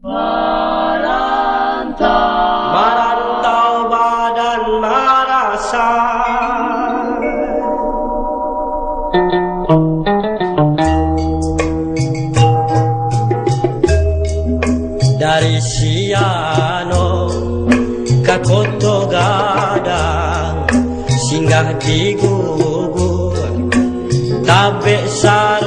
Marantau Marantau badan marasa. Dari Siano ke Koto Gadang Singgah di gugur Tabe Saroyo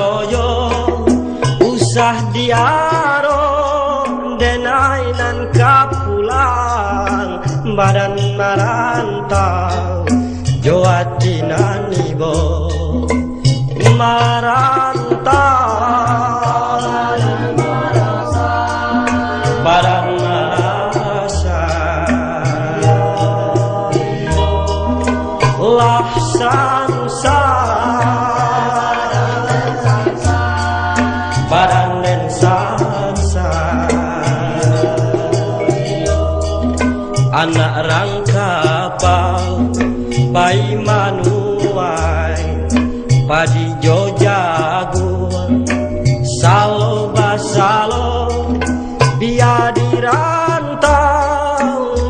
Denainan kapulang Badan marantau Joati nanibo Marantau Badan marasa Anak rangkapau Pai manuai Padi jojagung Salo basalo Dia dirantau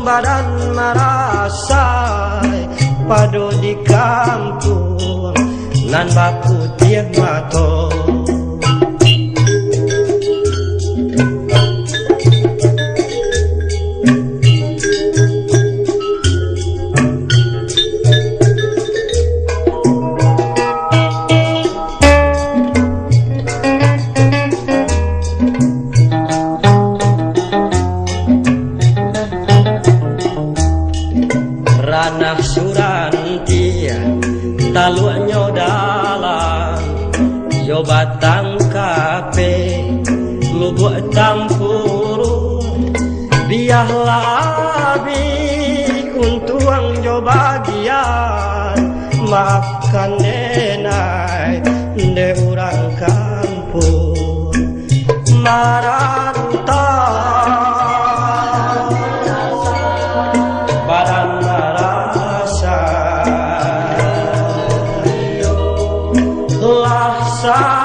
Badan marasai Pado di kampung Nan baku tiap mato nafsuran tia taluknya dalam yo batang kape lubuk tampuru biah labi kuntuang jo bagian makan nenai de orang kampung. Marah side.